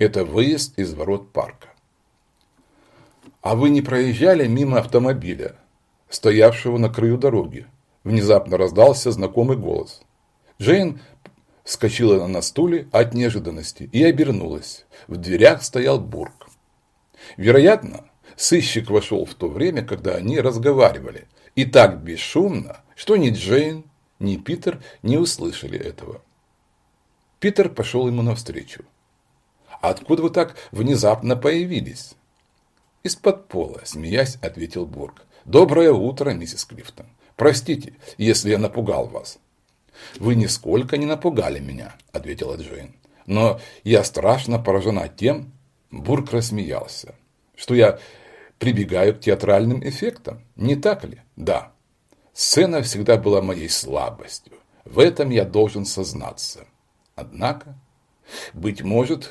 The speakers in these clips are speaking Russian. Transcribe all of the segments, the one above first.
Это выезд из ворот парка. А вы не проезжали мимо автомобиля, стоявшего на краю дороги? Внезапно раздался знакомый голос. Джейн вскочила на стуле от неожиданности и обернулась. В дверях стоял Бург. Вероятно, сыщик вошел в то время, когда они разговаривали, и так бесшумно, что ни Джейн, ни Питер не услышали этого. Питер пошел ему навстречу. «Откуда вы так внезапно появились?» «Из-под пола», – смеясь, ответил Бург. «Доброе утро, миссис Клифтон. Простите, если я напугал вас». «Вы нисколько не напугали меня», – ответила Джейн. «Но я страшно поражена тем, Бург рассмеялся, что я прибегаю к театральным эффектам, не так ли? Да. Сцена всегда была моей слабостью. В этом я должен сознаться. Однако, быть может,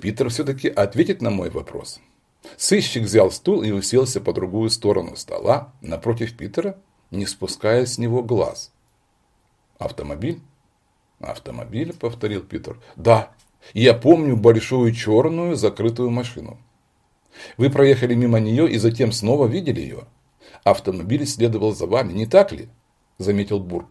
Питер все-таки ответит на мой вопрос. Сыщик взял стул и уселся по другую сторону стола, напротив Питера, не спуская с него глаз. «Автомобиль?» «Автомобиль», — повторил Питер. «Да, я помню большую черную закрытую машину. Вы проехали мимо нее и затем снова видели ее. Автомобиль следовал за вами, не так ли?» – заметил Бург.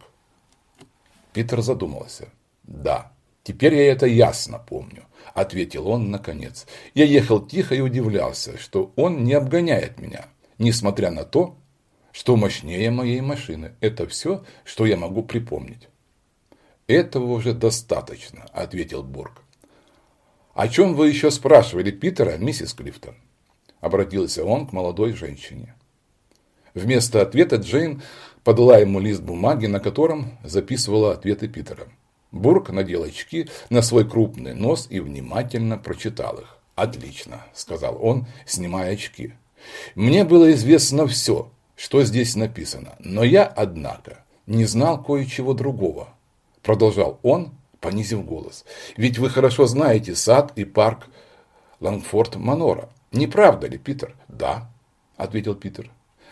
Питер задумался. «Да, теперь я это ясно помню», – ответил он наконец. «Я ехал тихо и удивлялся, что он не обгоняет меня, несмотря на то, что мощнее моей машины. Это все, что я могу припомнить». «Этого уже достаточно», – ответил Бург. «О чем вы еще спрашивали Питера, миссис Клифтон?» Обратился он к молодой женщине. Вместо ответа Джейн подала ему лист бумаги, на котором записывала ответы Питера. Бург надел очки на свой крупный нос и внимательно прочитал их. «Отлично», – сказал он, снимая очки. «Мне было известно все, что здесь написано, но я, однако, не знал кое-чего другого», – продолжал он, понизив голос. «Ведь вы хорошо знаете сад и парк Лангфорд-Манора. Не правда ли, Питер?» «Да», – ответил Питер.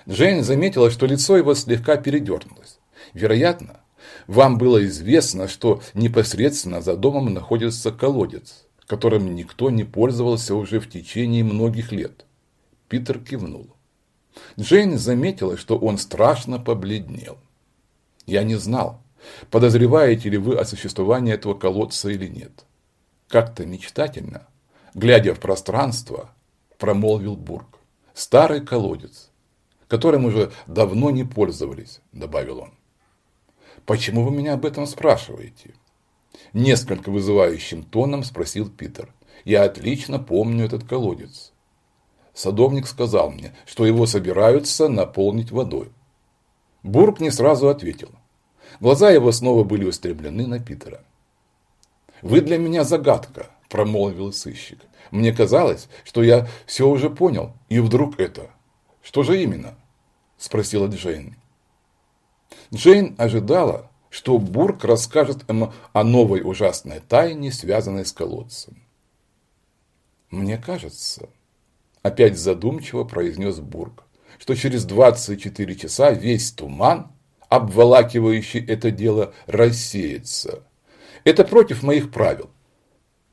Джейн заметила, что лицо его слегка передернулось. Вероятно, вам было известно, что непосредственно за домом находится колодец, которым никто не пользовался уже в течение многих лет. Питер кивнул. Джейн заметила, что он страшно побледнел. Я не знал, подозреваете ли вы о существовании этого колодца или нет. Как-то мечтательно, глядя в пространство, промолвил Бург. Старый колодец, которым уже давно не пользовались, добавил он. Почему вы меня об этом спрашиваете? Несколько вызывающим тоном спросил Питер. Я отлично помню этот колодец. Садовник сказал мне, что его собираются наполнить водой. Бург не сразу ответил. Глаза его снова были устремлены на Питера. «Вы для меня загадка», – промолвил сыщик. «Мне казалось, что я все уже понял, и вдруг это. Что же именно?» – спросила Джейн. Джейн ожидала, что Бург расскажет ему о новой ужасной тайне, связанной с колодцем. «Мне кажется», – опять задумчиво произнес Бург, – что через 24 часа весь туман – обволакивающий это дело, рассеется. Это против моих правил.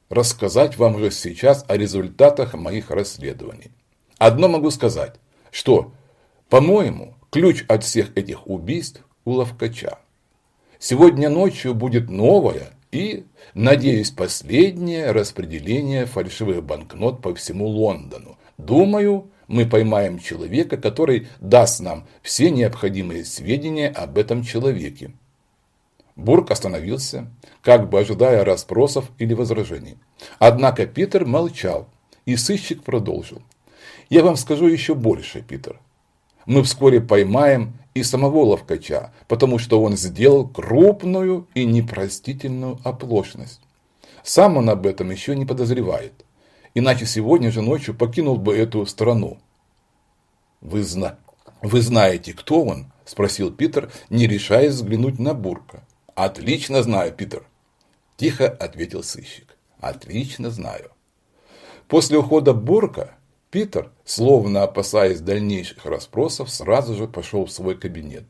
Рассказать вам уже сейчас о результатах моих расследований. Одно могу сказать, что, по-моему, ключ от всех этих убийств у Ловкача. Сегодня ночью будет новое и, надеюсь, последнее распределение фальшивых банкнот по всему Лондону. Думаю, мы поймаем человека, который даст нам все необходимые сведения об этом человеке. Бург остановился, как бы ожидая расспросов или возражений. Однако Питер молчал, и сыщик продолжил. «Я вам скажу еще больше, Питер. Мы вскоре поймаем и самого ловкача, потому что он сделал крупную и непростительную оплошность. Сам он об этом еще не подозревает иначе сегодня же ночью покинул бы эту страну. «Вы, зна... Вы знаете, кто он?» – спросил Питер, не решаясь взглянуть на Бурка. «Отлично знаю, Питер», – тихо ответил сыщик. «Отлично знаю». После ухода Бурка Питер, словно опасаясь дальнейших расспросов, сразу же пошел в свой кабинет.